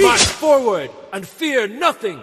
March forward and fear nothing!